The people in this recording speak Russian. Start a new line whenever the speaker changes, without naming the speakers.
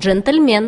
джентльмен.